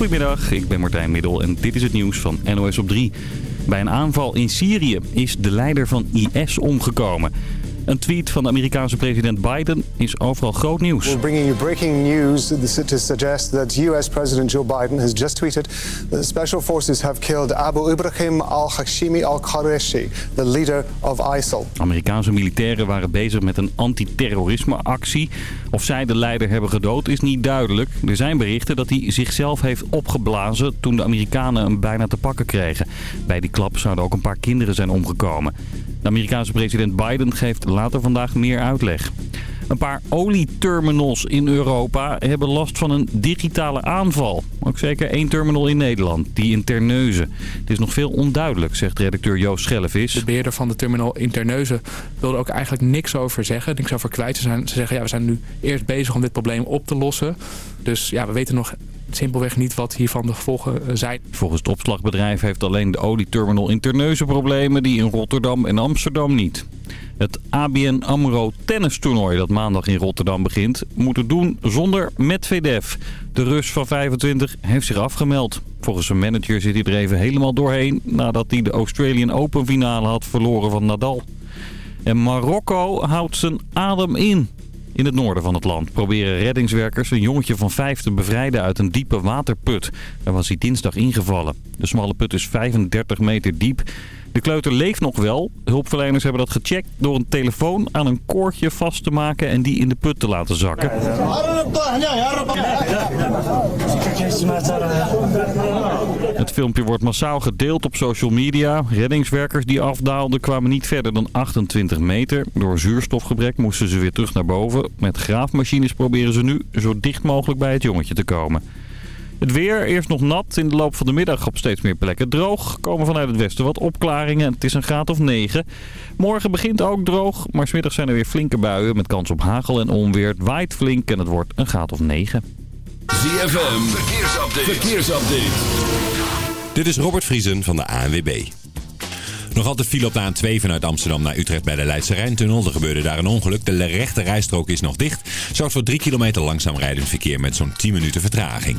Goedemiddag, ik ben Martijn Middel en dit is het nieuws van NOS op 3. Bij een aanval in Syrië is de leider van IS omgekomen. Een tweet van de Amerikaanse president Biden is overal groot nieuws. We're bringing you breaking news to suggest that US President Joe Biden has just tweeted that special forces have killed Abu Ibrahim al-Hashimi al-Qureshi, the leader of ISIL. Amerikaanse militairen waren bezig met een antiterrorismeactie. Of zij de leider hebben gedood is niet duidelijk. Er zijn berichten dat hij zichzelf heeft opgeblazen toen de Amerikanen hem bijna te pakken kregen. Bij die klap zouden ook een paar kinderen zijn omgekomen. De Amerikaanse president Biden geeft later vandaag meer uitleg. Een paar olieterminals in Europa hebben last van een digitale aanval. Ook zeker één terminal in Nederland, die in Terneuzen. Het is nog veel onduidelijk, zegt redacteur Joost Schellevis. De beheerder van de terminal in Terneuzen wilde ook eigenlijk niks over zeggen. Niks over kwijt. Ze, zijn, ze zeggen, ja, we zijn nu eerst bezig om dit probleem op te lossen. Dus ja, we weten nog simpelweg niet wat hiervan de gevolgen eh, zijn. Volgens het opslagbedrijf heeft alleen de olieterminal in Terneuzen problemen... die in Rotterdam en Amsterdam niet. Het ABN AMRO tennistoernooi dat maandag in Rotterdam begint... moet doen zonder Medvedev. De Rus van 25 heeft zich afgemeld. Volgens zijn manager zit hij er even helemaal doorheen... nadat hij de Australian Open finale had verloren van Nadal. En Marokko houdt zijn adem in. In het noorden van het land proberen reddingswerkers een jongetje van vijf te bevrijden uit een diepe waterput. Daar was hij dinsdag ingevallen. De smalle put is 35 meter diep. De kleuter leeft nog wel. Hulpverleners hebben dat gecheckt door een telefoon aan een koordje vast te maken en die in de put te laten zakken. Het filmpje wordt massaal gedeeld op social media. Reddingswerkers die afdaalden kwamen niet verder dan 28 meter. Door zuurstofgebrek moesten ze weer terug naar boven. Met graafmachines proberen ze nu zo dicht mogelijk bij het jongetje te komen. Het weer, eerst nog nat. In de loop van de middag op steeds meer plekken droog. Komen vanuit het westen wat opklaringen. Het is een graad of 9. Morgen begint ook droog. Maar smiddag zijn er weer flinke buien met kans op hagel en onweer. Het waait flink en het wordt een graad of 9. ZFM, verkeersupdate. verkeersupdate. Dit is Robert Vriesen van de ANWB. Nog altijd file op de A2 vanuit Amsterdam naar Utrecht bij de Leidse Rijntunnel. Er gebeurde daar een ongeluk. De rechte rijstrook is nog dicht. Zorgt voor 3 kilometer langzaam rijdend verkeer met zo'n 10 minuten vertraging.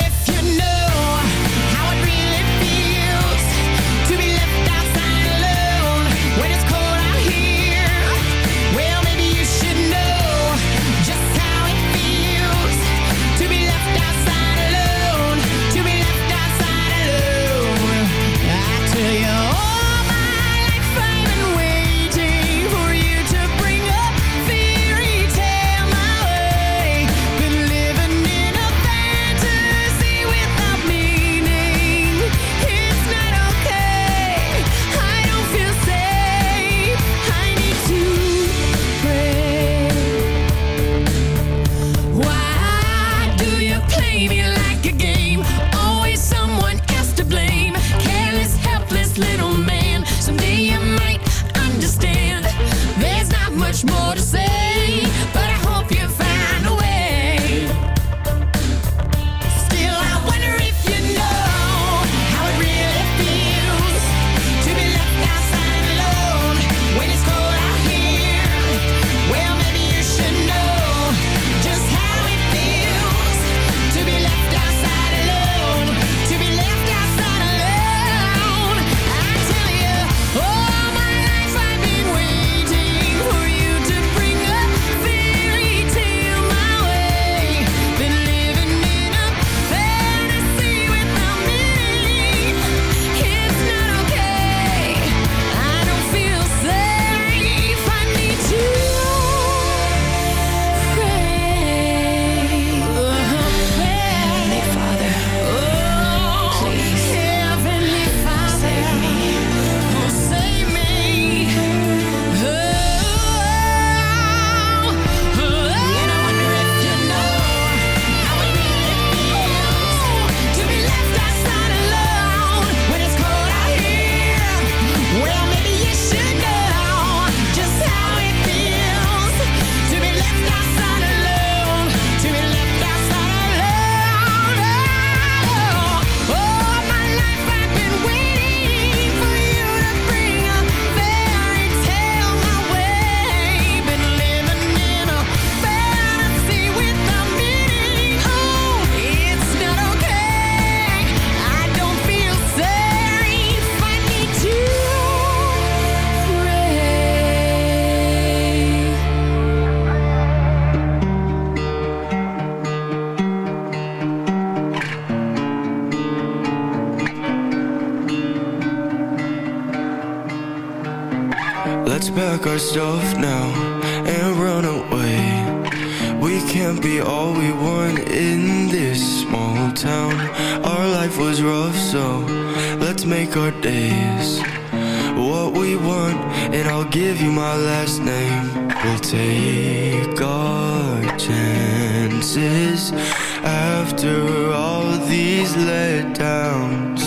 these letdowns.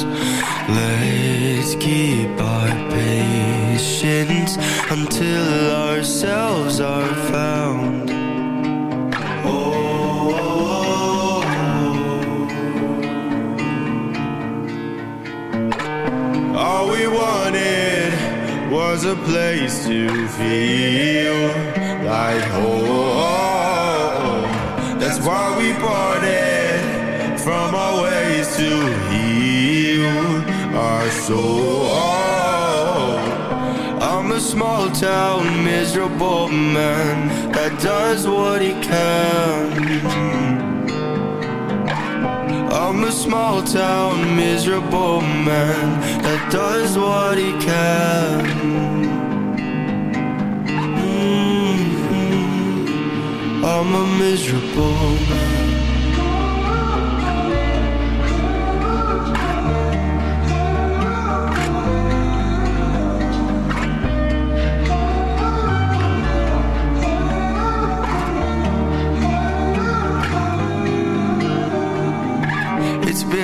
Let's keep our patience until ourselves are found. All we wanted was a place to feel like home. That's why we parted from our ways to heal our soul. I'm a small town miserable man that does what he can. I'm a small town miserable man that does what he can. Mhm. I'm a miserable man.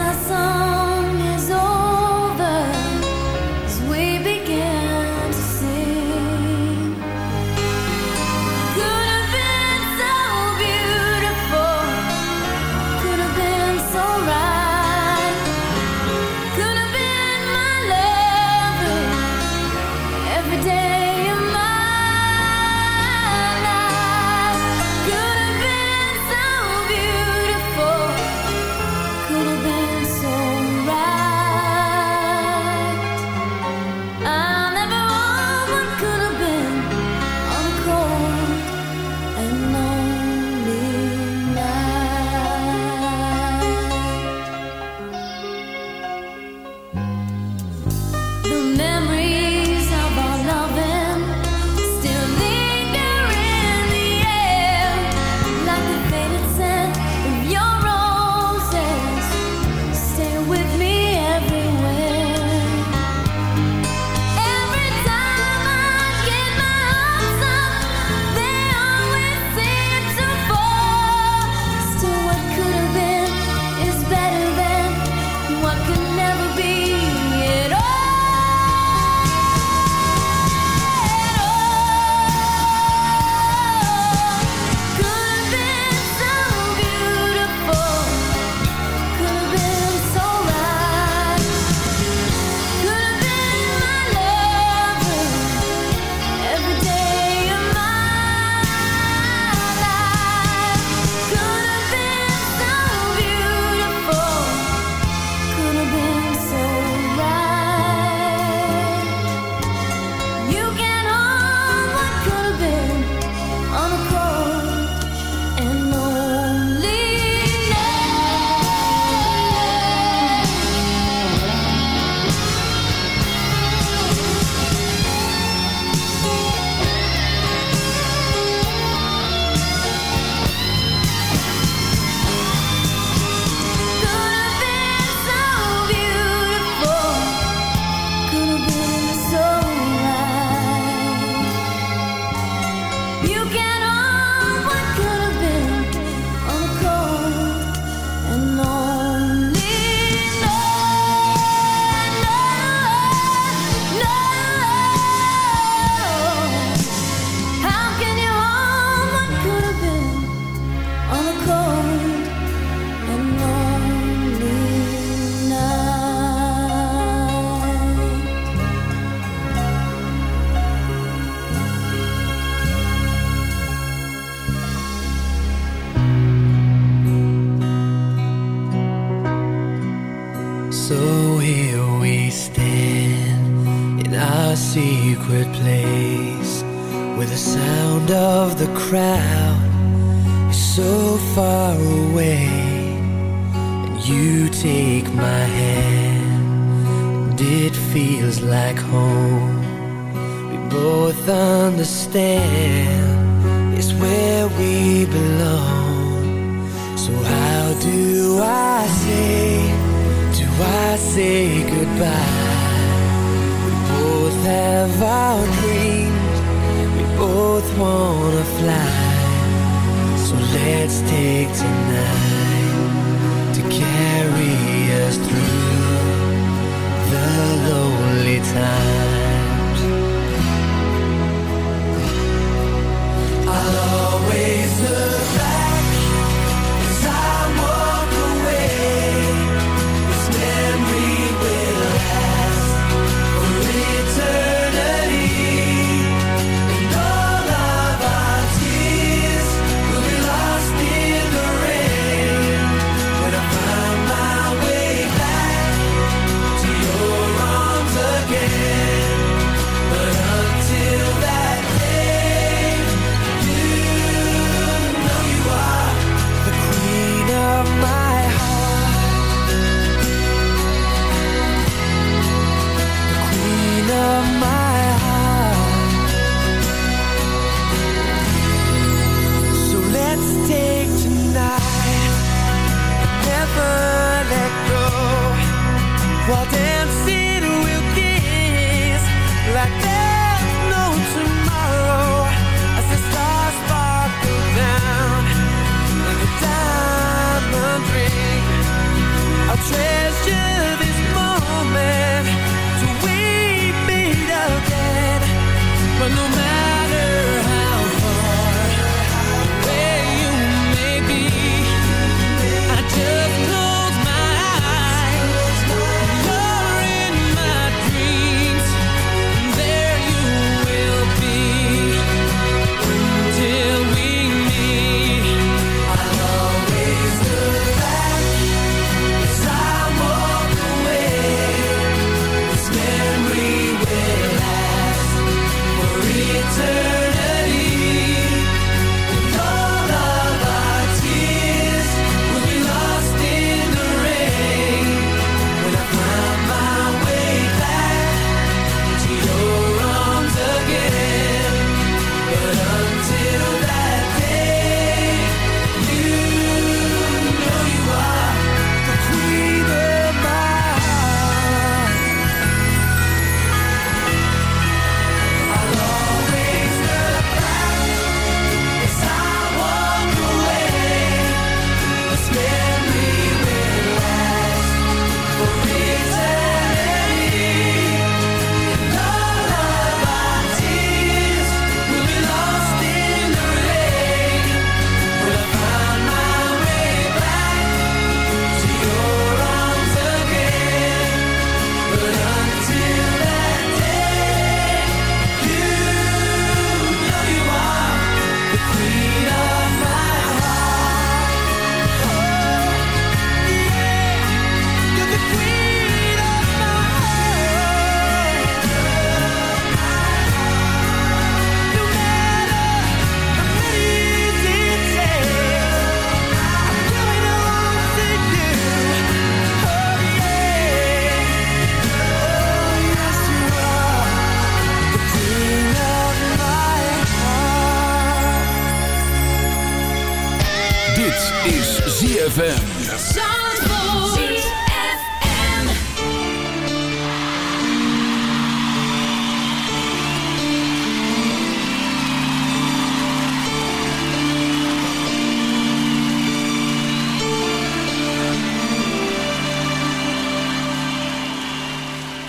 I saw.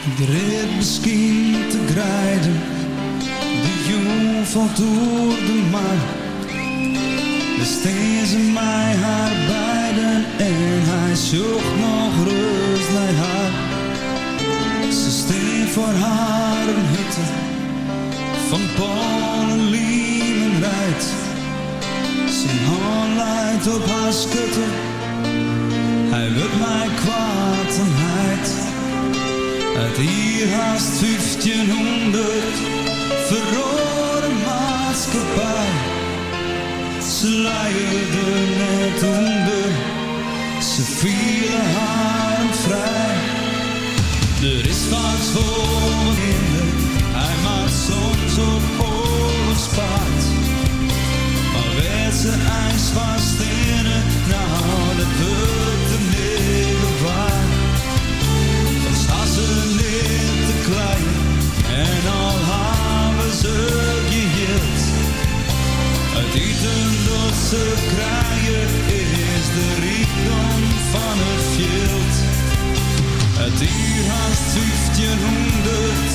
Iedereen misschien te grijden, de jong valt door de maan. Besteed ze mij haar beiden en hij zocht nog rust naar haar. Ze steen voor haar een hutte van pollen, liemen rijdt. Zijn hand leidt op haar schutte, hij wil mij kwaad en heid. Uit hier haast 1500 verrode maatschappij. Ze luierde net onder, ze vielen haar vrij. Er is vaak voor kinderen, hij maakt soms op oorlogspaard. Maar werd ze ijs vast in het, nou dat wil En al hebben ze geheeld. uit eten dat ze is de rijkdom van het veld. Het uur haast 1500,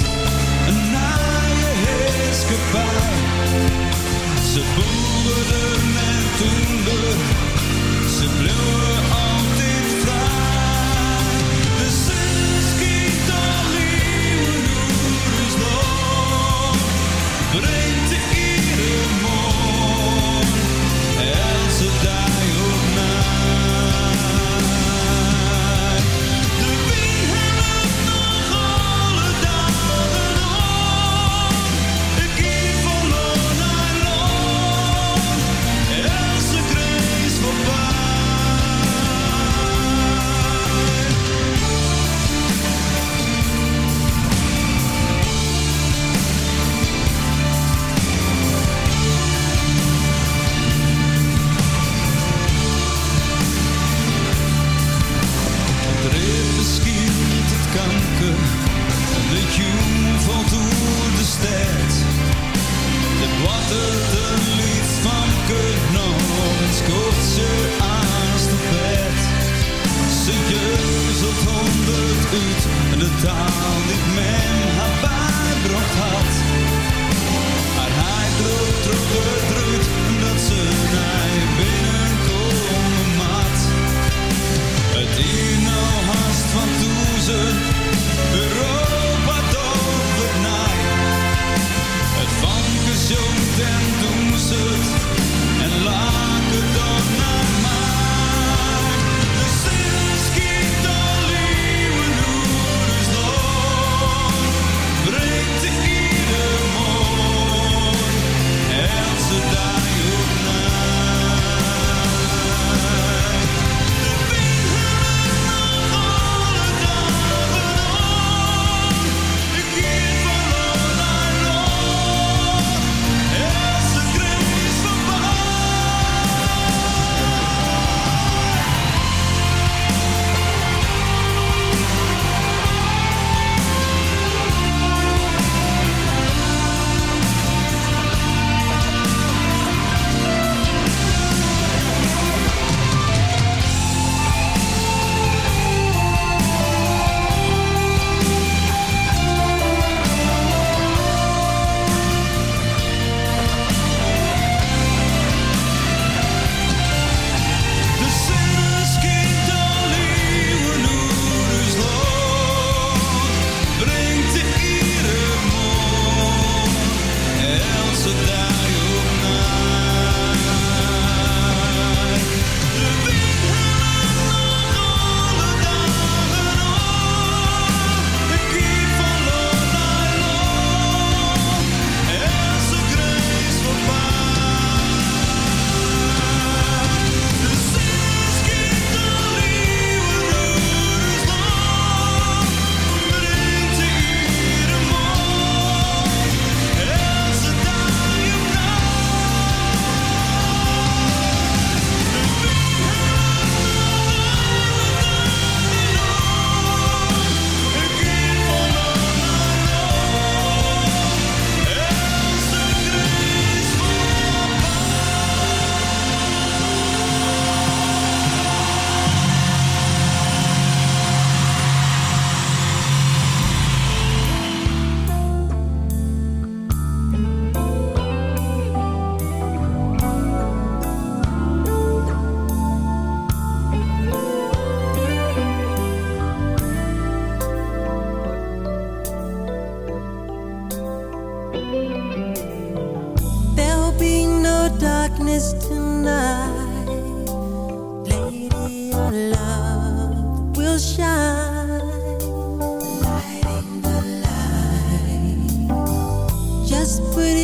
een naaie heerskepaar. Ze boeren en toender, ze bleven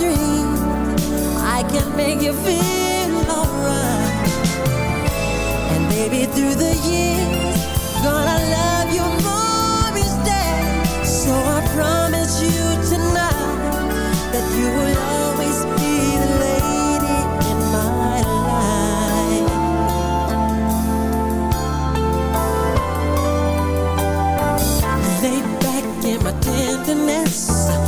I can make you feel alright. And maybe through the years, love you more. So I promise you tonight that you will always be the lady in my life. Lay back in my tenderness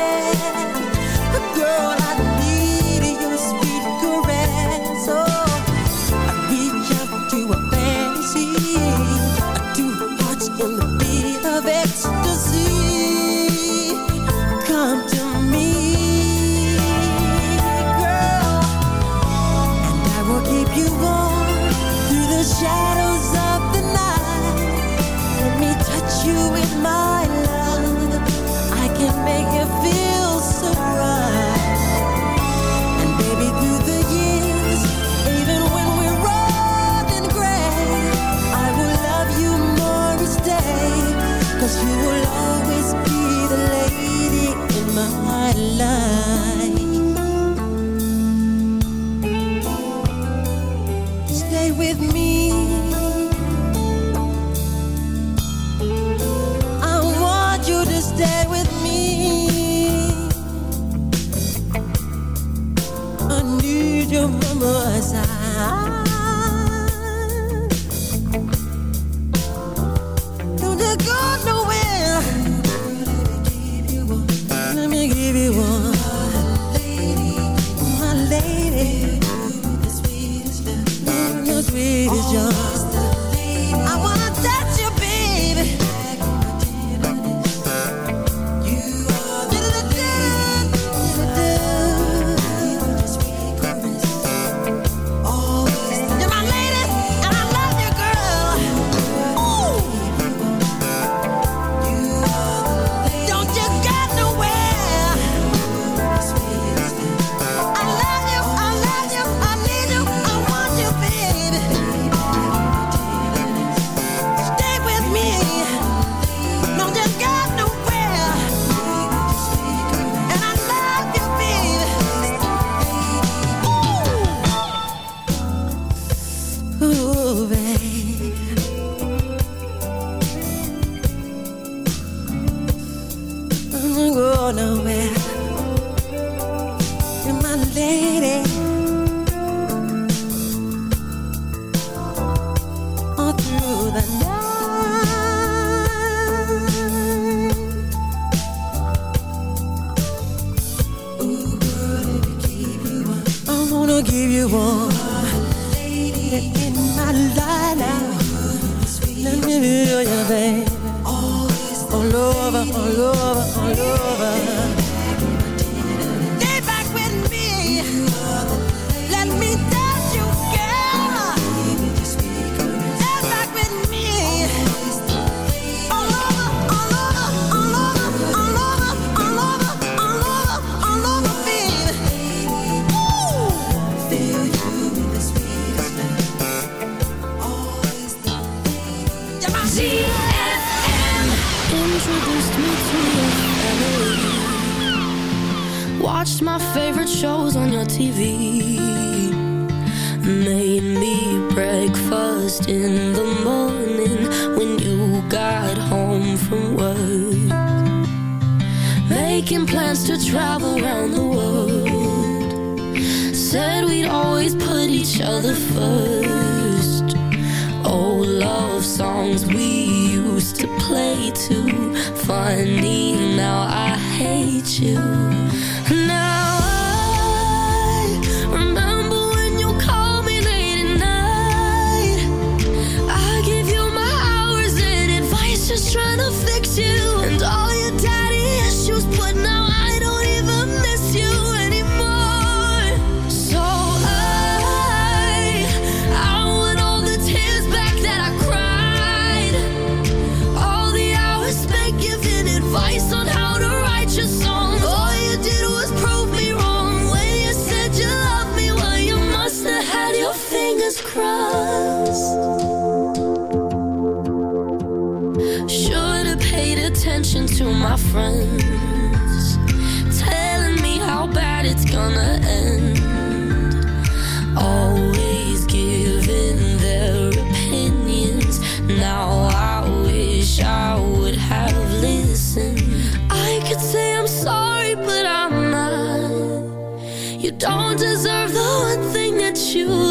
TV Made me breakfast in the morning When you got home from work. Making plans to travel around the world. Said we'd always put each other first. Old love songs we used to play too Funny now I hate you. Don't deserve the one thing that you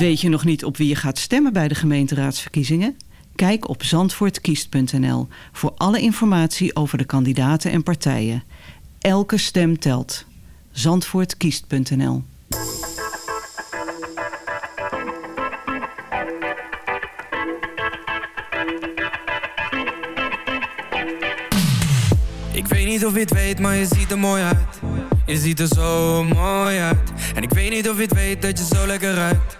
Weet je nog niet op wie je gaat stemmen bij de gemeenteraadsverkiezingen? Kijk op zandvoortkiest.nl voor alle informatie over de kandidaten en partijen. Elke stem telt. Zandvoortkiest.nl Ik weet niet of je het weet, maar je ziet er mooi uit. Je ziet er zo mooi uit. En ik weet niet of je het weet dat je zo lekker ruikt.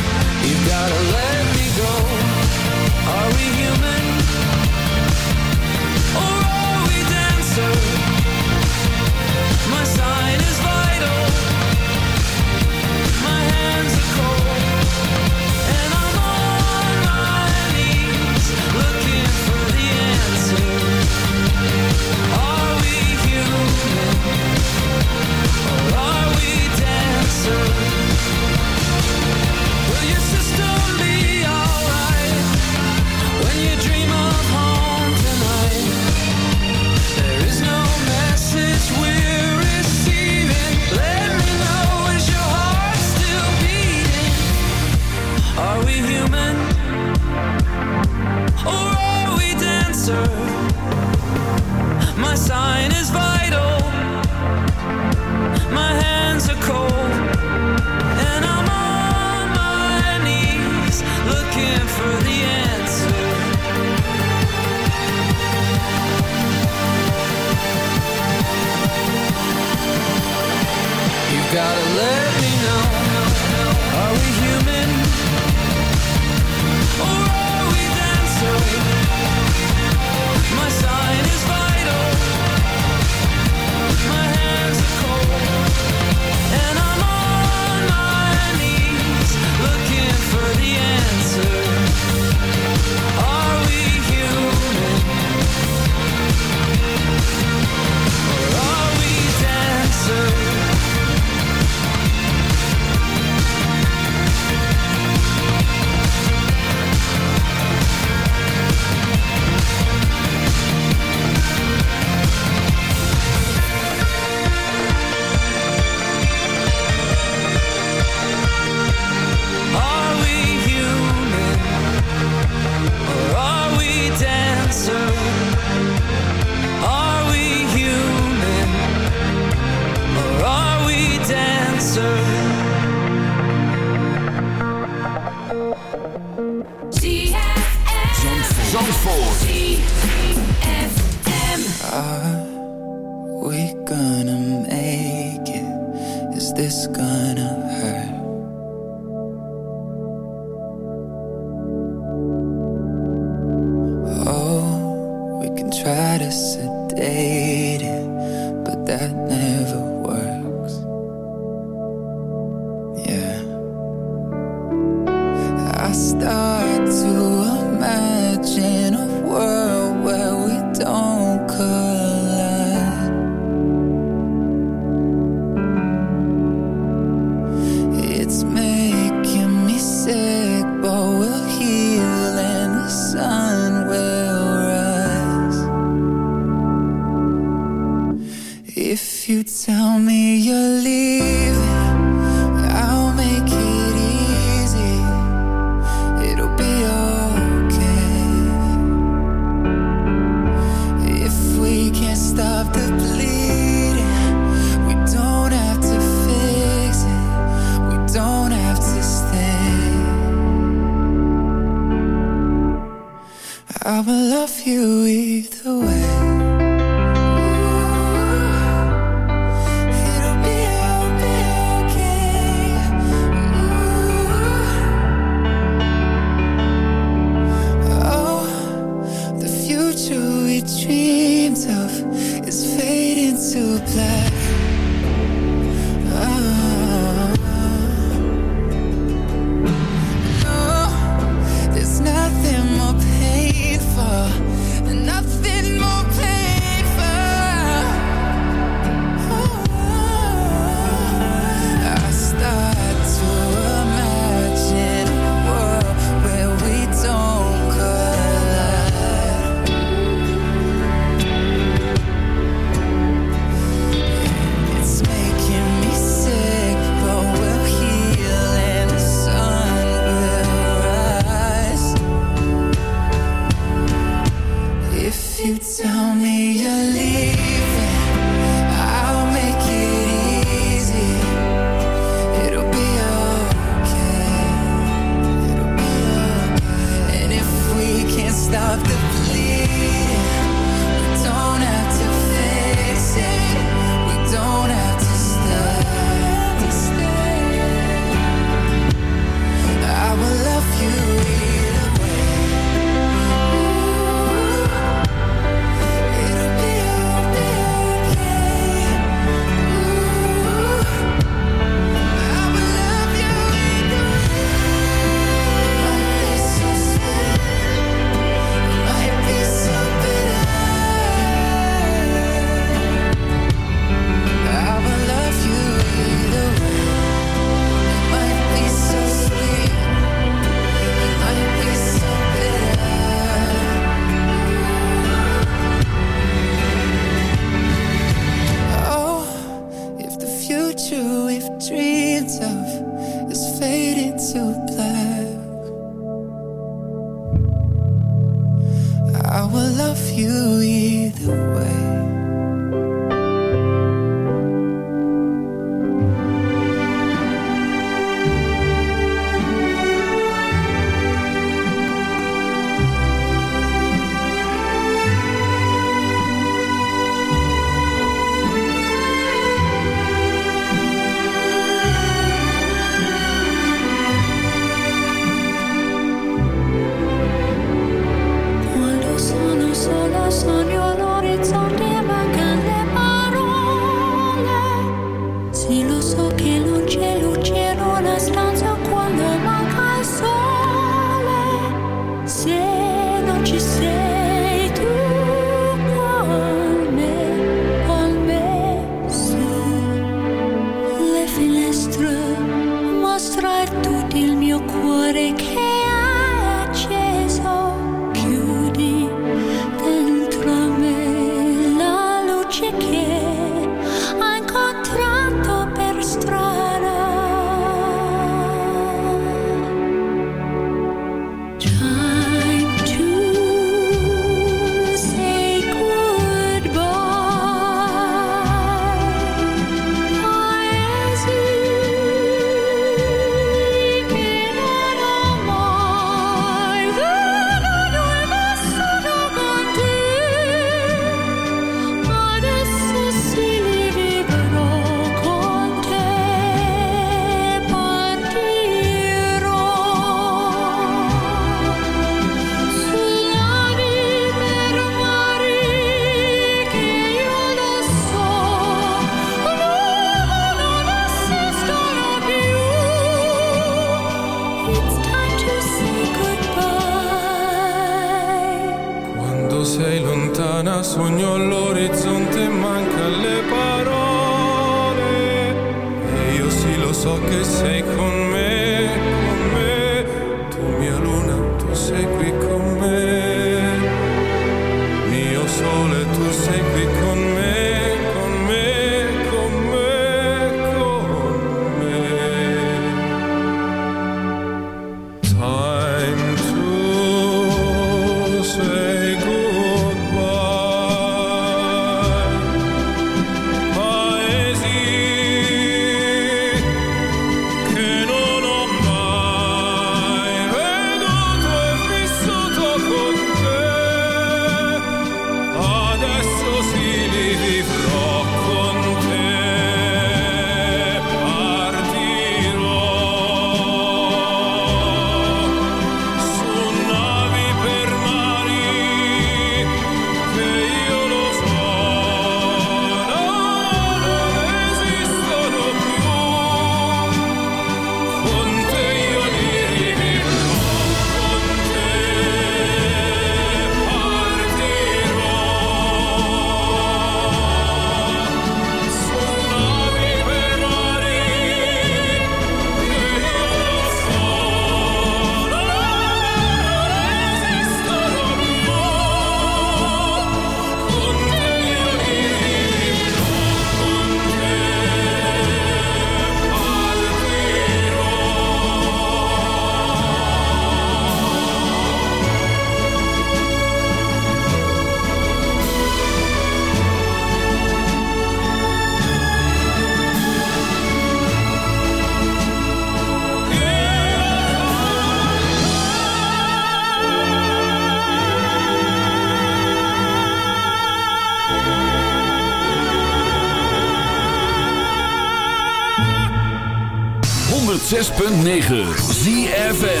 106.9 ZFN